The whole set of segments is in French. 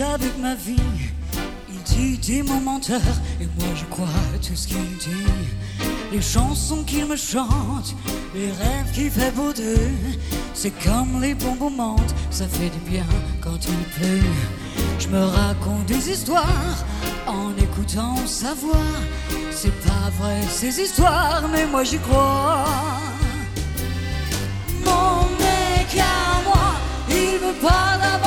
avec ma vie. Il dit t'es mon menteur, et moi je crois tout ce qu'il dit. Les chansons qu'il me chante, les rêves qu'il fait pour deux, c'est comme les bonbons mentent, ça fait du bien quand il pleut. Je me raconte des histoires en écoutant sa voix. C'est pas vrai ces histoires, mais moi j'y crois. Mon mec à moi, il me parle d'aventure.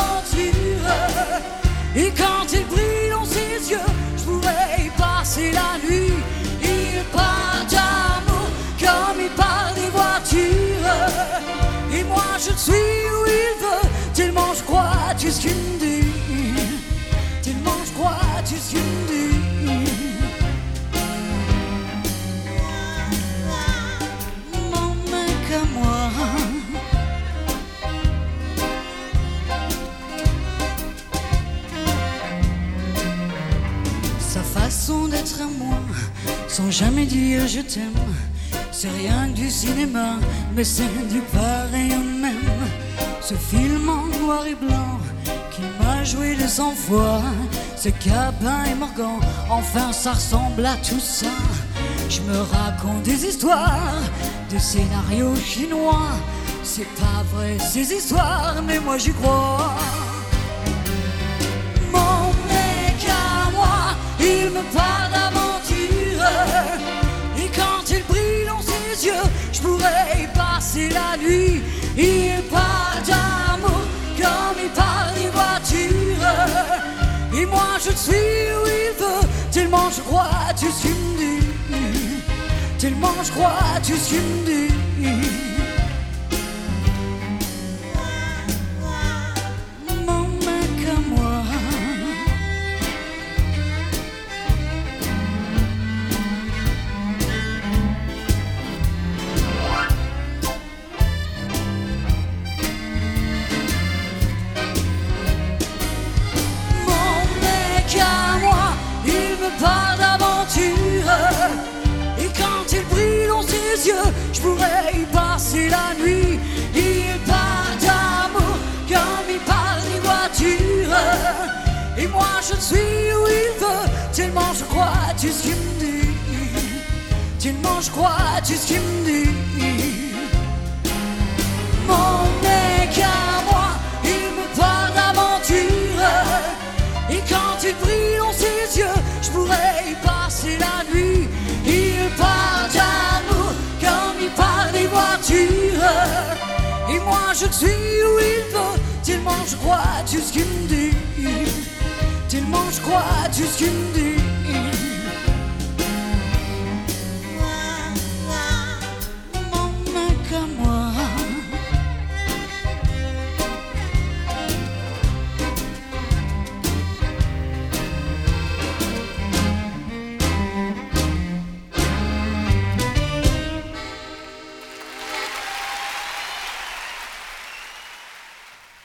Et quand il brille dans ses yeux, je pourrais y passer la nuit. Il parle d'amour comme il parle des voitures. Et moi je suis où il veut, tellement je crois tout ce qu'il me dit. Tellement je crois tout ce qu'il me dit. Sans jamais dire je t'aime, c'est rien du cinéma, mais c'est du pareil au même. Ce film en noir et blanc qui m'a joué de cent fois, ce Cabin et Morgan, enfin ça ressemble à tout ça. Je me raconte des histoires, des scénarios chinois. C'est pas vrai ces histoires, mais moi j'y crois. Mon mec à moi, il me parle d'aventure. Brille dans ses yeux, je pourrais y passer la nuit. Il parle d'amour comme il parle des voitures. Et moi je suis où il veut, tellement je crois ce qu'il me dit. Tellement je crois ce qu'il me dit. Parle d'aventure. Et quand il brille dans ses yeux, je pourrais y passer la nuit. Il parle d'amour comme il parle des voitures. Et moi je suis où il veut, tellement je crois tout ce qu'il me dit. Tellement je crois tout ce qu'il me dit. Mon mec je suis où il veut, tellement je crois tout ce qu'il me dit. Tellement je crois tout ce qu'il me dit.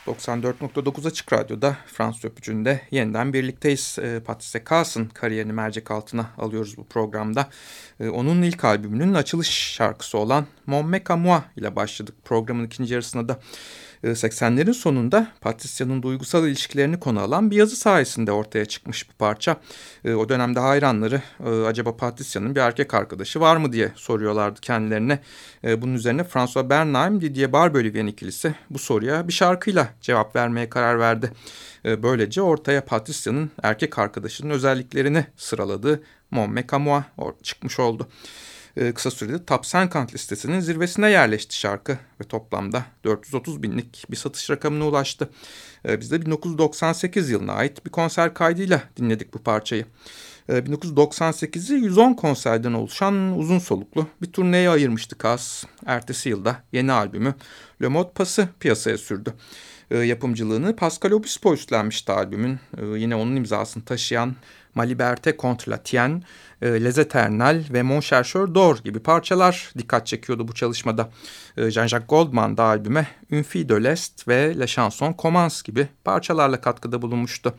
...94.9 Açık Radyo'da Fransız Öpücü'nde yeniden birlikteyiz. E, Patrice Cass'ın kariyerini mercek altına alıyoruz bu programda. E, onun ilk albümünün açılış şarkısı olan Mon Mec à Moi ile başladık. Programın ikinci yarısında da 80'lerin sonunda Patricia'nın duygusal ilişkilerini konu alan bir yazı sayesinde ortaya çıkmış bu parça. E, o dönemde hayranları e, acaba Patricia'nın bir erkek arkadaşı var mı diye soruyorlardı kendilerine. E, bunun üzerine François Bernheim, Didier Barbelivien ikilisi bu soruya bir şarkıyla cevap vermeye karar verdi. E, böylece ortaya Patricia'nın erkek arkadaşının özelliklerini sıraladığı Mon Mec à Moi çıkmış oldu. E, kısa sürede Top 50 listesinin zirvesine yerleşti şarkı ve toplamda 430 binlik bir satış rakamına ulaştı. E, biz de 1998 yılına ait bir konser kaydıyla dinledik bu parçayı. 1998'i 110 konserden oluşan uzun soluklu bir turneye ayırmıştı Kaz. Ertesi yılda yeni albümü Le Mode Pass'ı piyasaya sürdü. Yapımcılığını Pascal Obispo üstlenmişti albümün. Yine onun imzasını taşıyan Ma Liberté contre la Tienne, Les Eternals ve Mon Chercheur d'Or gibi parçalar dikkat çekiyordu bu çalışmada. Jean-Jacques Goldman da albüme Une de l'Est ve La Chanson Commence gibi parçalarla katkıda bulunmuştu.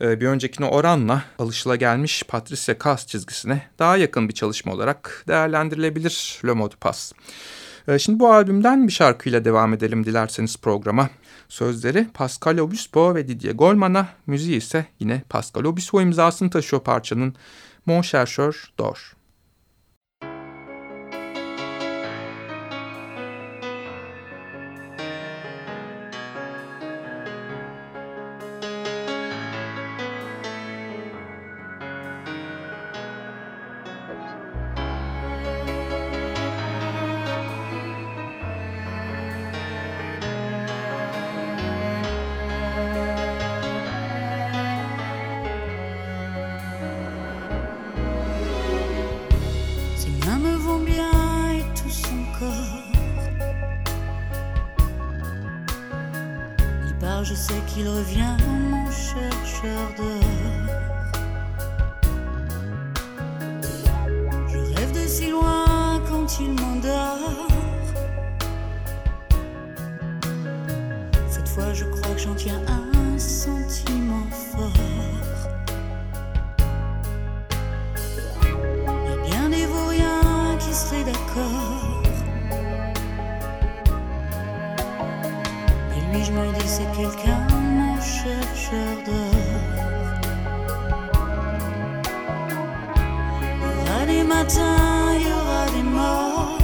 Bir öncekine oranla alışılagelmiş Patricia Cass çizgisine daha yakın bir çalışma olarak değerlendirilebilir Le Mode Pass. E, şimdi bu albümden bir şarkıyla devam edelim dilerseniz programa. Sözleri Pascal Obispo ve Didier Goldman'a, müziği ise yine Pascal Obispo imzasını taşıyor parçanın Mon Chercheur d'Or. je sais qu'il revient, mon chercheur d'or. Je rêve de si loin quand il m'endort. Cette fois, je crois que j'en tiens un. des matins, il y aura des morts.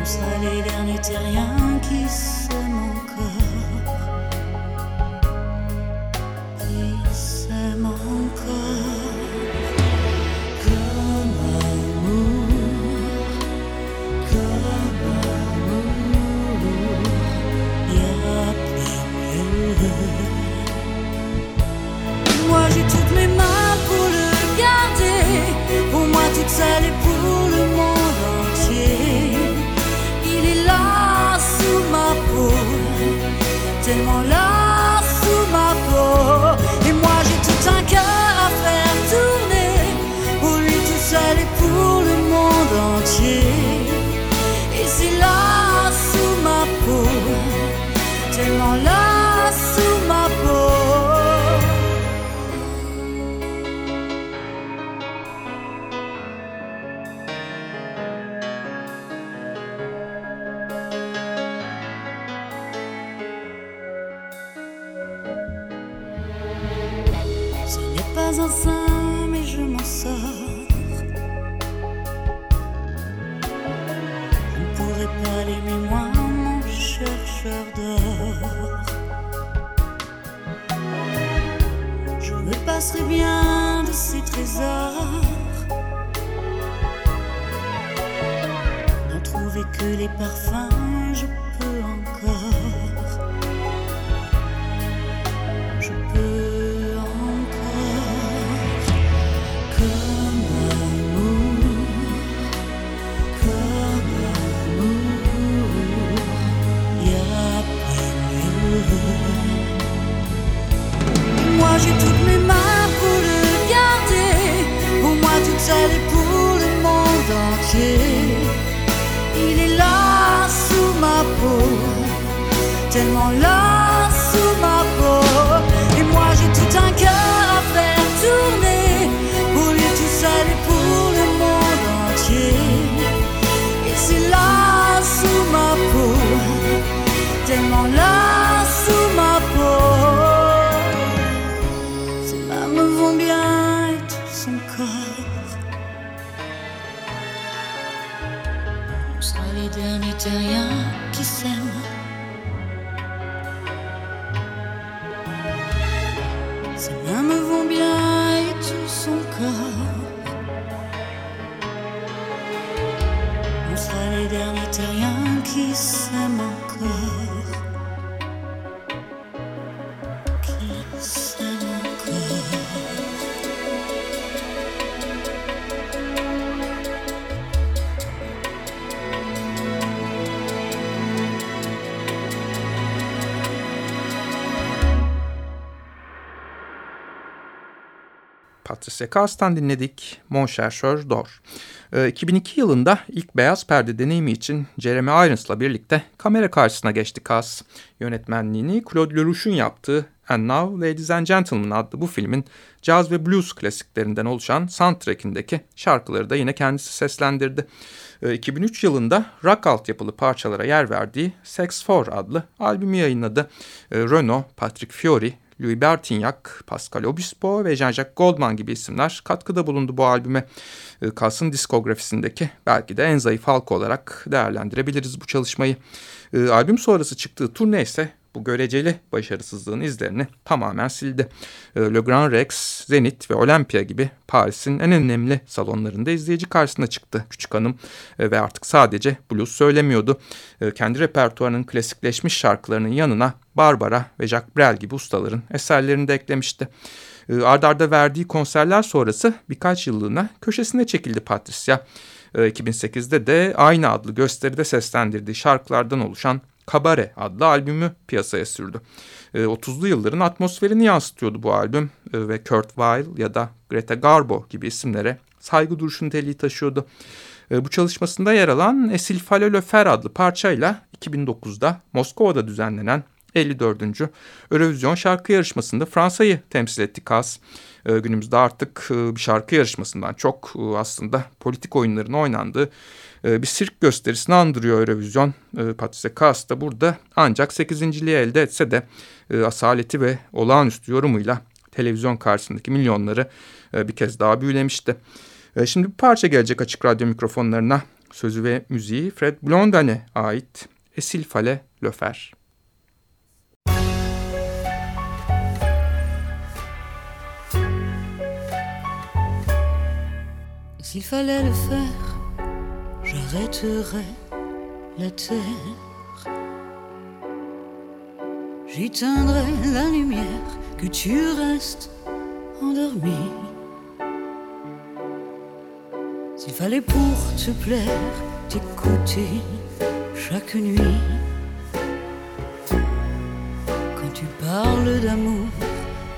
On sera les derniers terriens qui sont. n'en trouvais que les parfums, je peux. Tellement là sous ma peau. Et moi j'ai tout un cœur à faire tourner pour lui tout seul et pour le monde entier. Et c'est là sous ma peau, tellement là sous ma peau. Ses mains me vont bien et tout son corps. On sera les derniers terriens Kaas'tan dinledik Mon Chercheur d'Or. 2002 yılında ilk beyaz perde deneyimi için Jeremy Irons'la birlikte kamera karşısına geçti Kaas. Yönetmenliğini Claude Lelouch'un yaptığı And Now Ladies and Gentlemen adlı bu filmin caz ve blues klasiklerinden oluşan soundtrack'indeki şarkıları da yine kendisi seslendirdi. 2003 yılında rock altyapılı parçalara yer verdiği Sex 4 adlı albümü yayınladı. Renault, Patrick Fiori, Louis Bertignac, Pascal Obispo ve Jean-Jacques Goldman gibi isimler katkıda bulundu bu albüme. Kalsın diskografisindeki belki de en zayıf halka olarak değerlendirebiliriz bu çalışmayı. Albüm sonrası çıktığı turne ise bu göreceli başarısızlığın izlerini tamamen sildi. Ee, Le Grand Rex, Zenit ve Olympia gibi Paris'in en önemli salonlarında izleyici karşısına çıktı küçük hanım ee, ve artık sadece blues söylemiyordu. Ee, kendi repertuarının klasikleşmiş şarkılarının yanına Barbara ve Jacques Brel gibi ustaların eserlerini de eklemişti. Ardarda arda verdiği konserler sonrası birkaç yıllığına köşesine çekildi Patricia. 2008'de de aynı adlı gösteride seslendirdiği şarkılardan oluşan Kabare adlı albümü piyasaya sürdü. E, ee, 30'lu yılların atmosferini yansıtıyordu bu albüm e, ve Kurt Weill ya da Greta Garbo gibi isimlere saygı duruşu niteliği taşıyordu. E, bu çalışmasında yer alan Esil Falölofer adlı parçayla 2009'da Moskova'da düzenlenen 54. Eurovision şarkı yarışmasında Fransa'yı temsil etti Kaz. Günümüzde artık e, bir şarkı yarışmasından çok e, aslında politik oyunların oynandığı bir sirk gösterisini andırıyor Eurovision. E, Patrice Kaas da burada ancak 8.liği elde etse de e, asaleti ve olağanüstü yorumuyla televizyon karşısındaki milyonları e, bir kez daha büyülemişti. E, şimdi bir parça gelecek açık radyo mikrofonlarına. Sözü ve müziği Fred Blondin'e ait Esil Fale Löfer. S'il fallait le faire j'arrêterai la terre. J'y teindrai la lumière, que tu restes endormi. S'il fallait pour te plaire, t'écouter chaque nuit. Quand tu parles d'amour,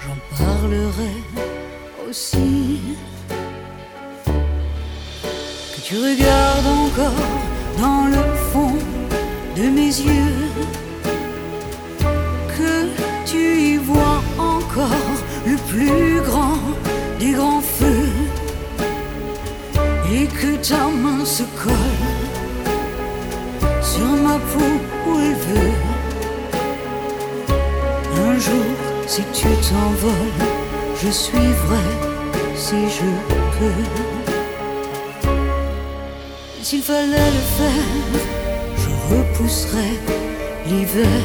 j'en parlerai aussi tu regardes encore dans le fond de mes yeux, que tu y vois encore le plus grand des grands feux, et que ta main se colle sur ma peau où elle veut. Un jour, si tu t'envoles, je suivrai si je peux. S'il fallait le faire, je repousserais l'hiver.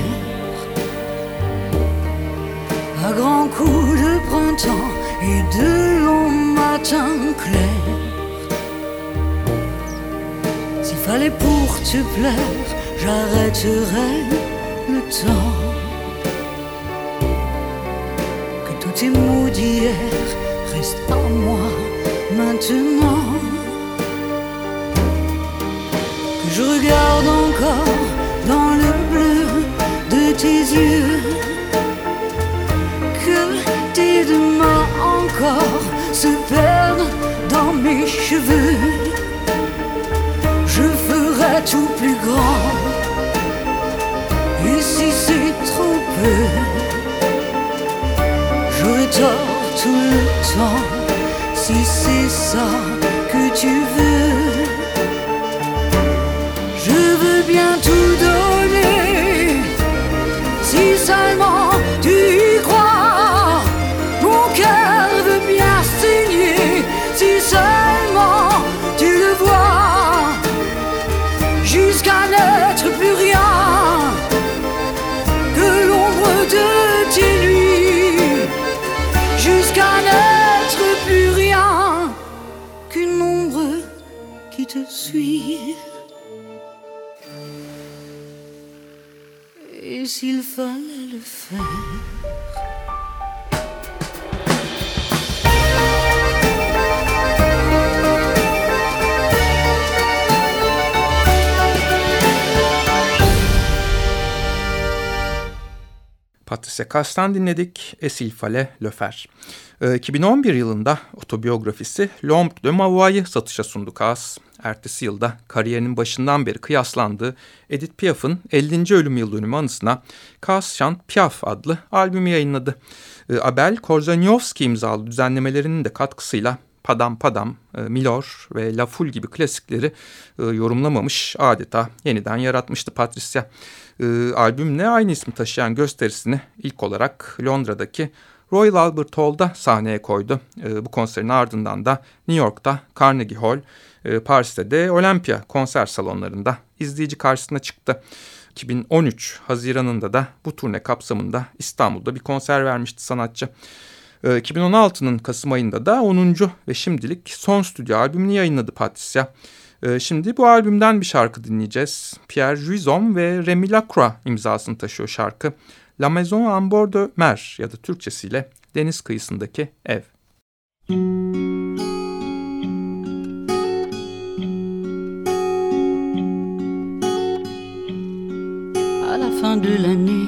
À grands coups de printemps et de longs matins clairs. S'il fallait pour te plaire, j'arrêterais le temps. Que tous tes mots d'hier restent à moi maintenant. Je regarde encore dans le bleu de tes yeux te suit. s'il fallait le faire. Patricia Kass'tan dinledik Esil Fale Löfer. 2011 yılında otobiyografisi L'Ombre de Mavoy'ı satışa sundu Kass. Ertesi yılda kariyerinin başından beri kıyaslandığı Edith Piaf'ın 50. ölüm yıl dönümü anısına Kass Chant Piaf adlı albümü yayınladı. Abel Korzeniowski imzalı düzenlemelerinin de katkısıyla Padam Padam, Milor ve La Foule gibi klasikleri yorumlamamış adeta yeniden yaratmıştı Patricia e, albümle aynı ismi taşıyan gösterisini ilk olarak Londra'daki Royal Albert Hall'da sahneye koydu. E, bu konserin ardından da New York'ta Carnegie Hall, e, Paris'te de Olympia konser salonlarında izleyici karşısına çıktı. 2013 Haziran'ında da bu turne kapsamında İstanbul'da bir konser vermişti sanatçı. 2016'nın Kasım ayında da 10. ve şimdilik son stüdyo albümünü yayınladı Patricia. Ee, şimdi bu albümden bir şarkı dinleyeceğiz. Pierre Juizon ve Remy Lacroix imzasını taşıyor şarkı. La Maison en bord mer ya da Türkçesiyle deniz kıyısındaki ev. De l'année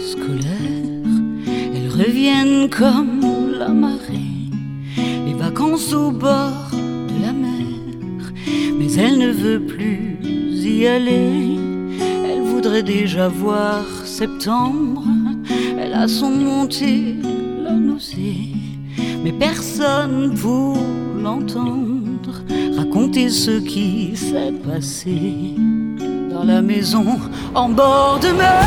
scolaire, elles reviennent comme la marée, les vacances au bord mais elle ne veut plus y aller. Elle voudrait déjà voir septembre. Elle a son montée la nausée, mais personne pour l'entendre raconter ce qui s'est passé la maison en bord de mer.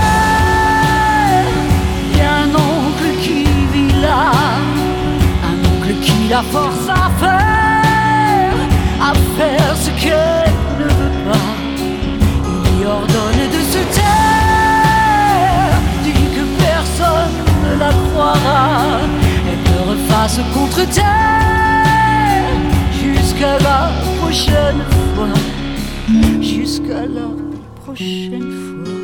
Il y a un oncle qui vit là, un oncle qui la force à faire à faire ce qu'elle ne veut pas. Il lui ordonne de se taire, dit que personne ne la croira. Elle me refasse contre terre jusqu'à la prochaine fois. Jusqu'à prochaine fois.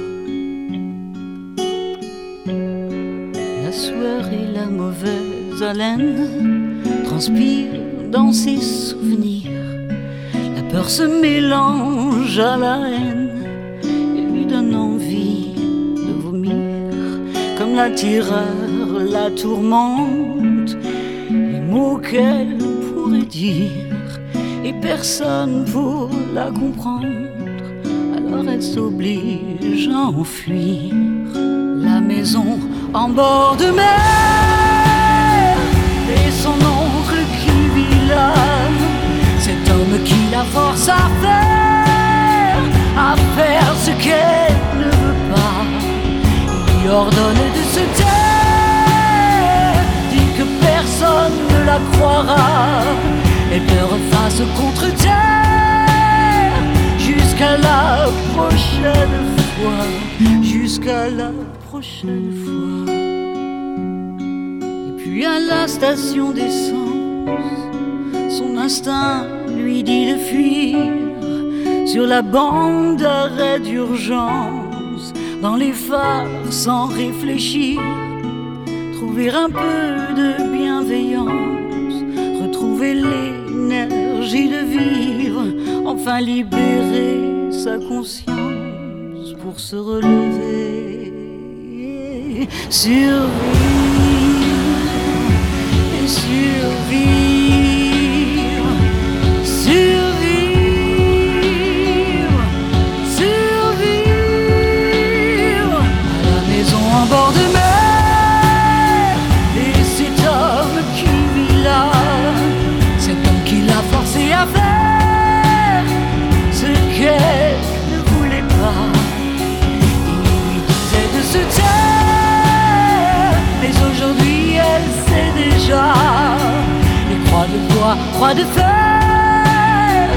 La et la mauvaise haleine transpirent dans ses souvenirs peur se mélange à la haine et lui donne envie de vomir. Comme la tireur la tourmente, les mots qu'elle pourrait dire et personne pour la comprendre. Alors elle s'oblige à enfuir la maison en bord de mer et son oncle qui vit là qui la force à faire, à faire ce qu'elle ne veut pas. Il lui ordonne de se taire, dit que personne ne la croira, et pleure face contre terre, jusqu'à la prochaine fois, jusqu'à la prochaine fois. Et puis à la station d'essence, son instinct lui dit de fuir. Sur la bande d'arrêt d'urgence, dans les phares sans réfléchir, trouver un peu de bienveillance, retrouver l'énergie de vivre, enfin libérer sa conscience pour se relever, survivre et survivre. Croix de fer.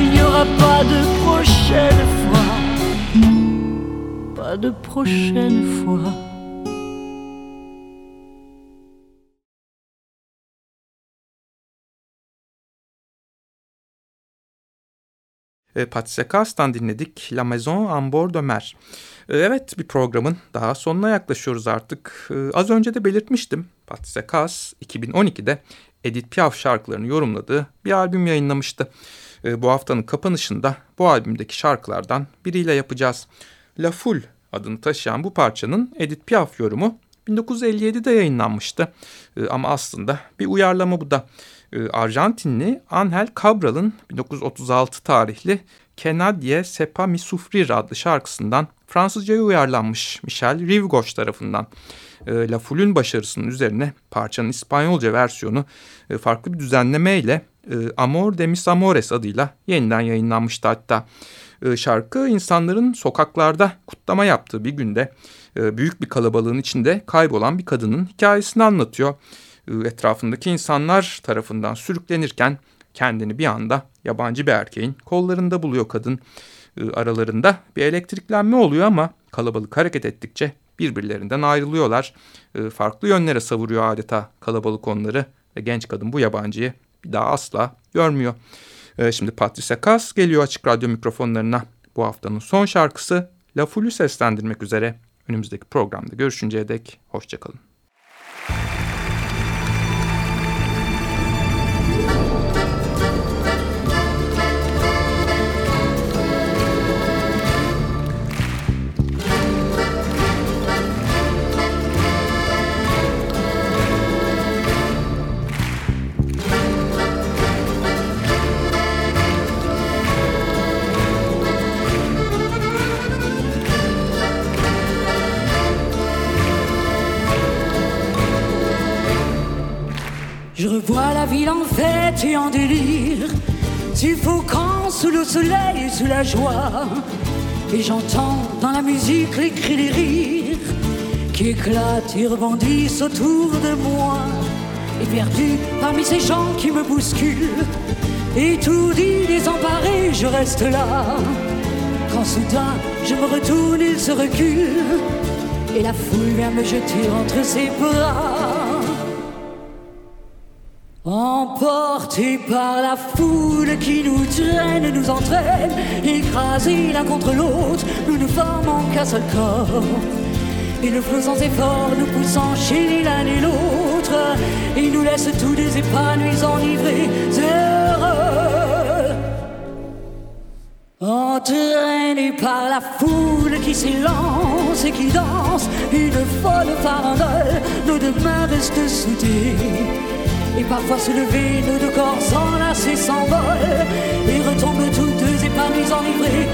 Il n'y aura pas de prochaine fois, pas de prochaine fois. Patricia Kars'tan dinledik La Maison en bord de mer. Evet bir programın daha sonuna yaklaşıyoruz artık. Az önce de belirtmiştim. Patricia Kars 2012'de Edith Piaf şarkılarını yorumladığı bir albüm yayınlamıştı. E, bu haftanın kapanışında bu albümdeki şarkılardan biriyle yapacağız. La Foule adını taşıyan bu parçanın Edith Piaf yorumu 1957'de yayınlanmıştı. E, ama aslında bir uyarlama bu da. E, Arjantinli Angel Cabral'ın 1936 tarihli Kenadye Sepa Mi Sufrir adlı şarkısından Fransızcaya uyarlanmış Michel Rivgoş tarafından. E, La Foul'ün başarısının üzerine parçanın İspanyolca versiyonu e, farklı bir düzenlemeyle e, Amor de Mis Amores adıyla yeniden yayınlanmıştı hatta. E, şarkı insanların sokaklarda kutlama yaptığı bir günde büyük bir kalabalığın içinde kaybolan bir kadının hikayesini anlatıyor. E, etrafındaki insanlar tarafından sürüklenirken kendini bir anda yabancı bir erkeğin kollarında buluyor kadın. E, aralarında bir elektriklenme oluyor ama kalabalık hareket ettikçe birbirlerinden ayrılıyorlar. E, farklı yönlere savuruyor adeta kalabalık onları ve genç kadın bu yabancıyı bir daha asla görmüyor. Şimdi Patricia Kass geliyor açık radyo mikrofonlarına. Bu haftanın son şarkısı La Foul'ü seslendirmek üzere. Önümüzdeki programda görüşünceye dek hoşçakalın. Je revois la ville en fête et en délire, suffocant sous le soleil et sous la joie. Et j'entends dans la musique les cris, les rires qui éclatent et rebondissent autour de moi. Et perdu parmi ces gens qui me bousculent, étourdi, désemparé, je reste là. Quand soudain je me retourne, il se recule, et la foule vient me jeter entre ses bras. Emportés par la foule qui nous traîne, nous entraîne, écrasés l'un contre l'autre, nous ne formons qu'un seul corps. Et flot sans effort nous poussant chez l'un et l'autre, et nous laisse tous des épanouis enivrés, heureux. Entraînés par la foule qui s'élance et qui danse, une folle farandole, nos deux mains restent soudées. Et parfois se lever, nos deux corps s'enlacent s'envolent Et retombent tous deux épanouis enivrés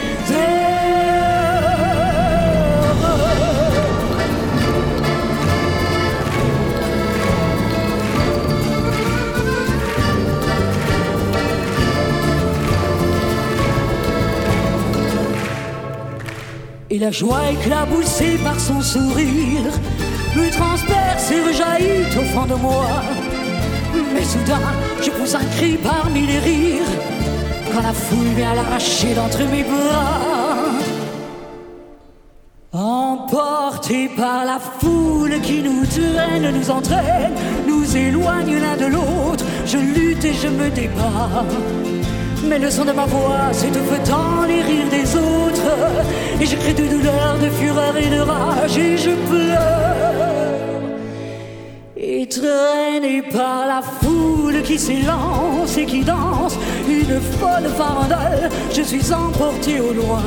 Et la joie éclaboussée par son sourire me transperce et rejaillit au fond de moi. Mais soudain, je pousse un cri parmi les rires quand la foule vient l'arracher d'entre mes bras. Emportés par la foule qui nous traîne, nous entraîne, nous éloigne l'un de l'autre, je lutte et je me débat. Mais le son de ma voix s'étouffe dans les rires des autres, et je crie de douleur, de fureur et de rage, et je pleure. Et traîné par la foule qui s'élance et qui danse, une folle farandole, je suis emporté au loin.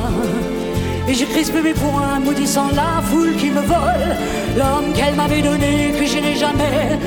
Et je crispe mes poings, maudissant la foule qui me vole, l'homme qu'elle m'avait donné, que je n'ai jamais.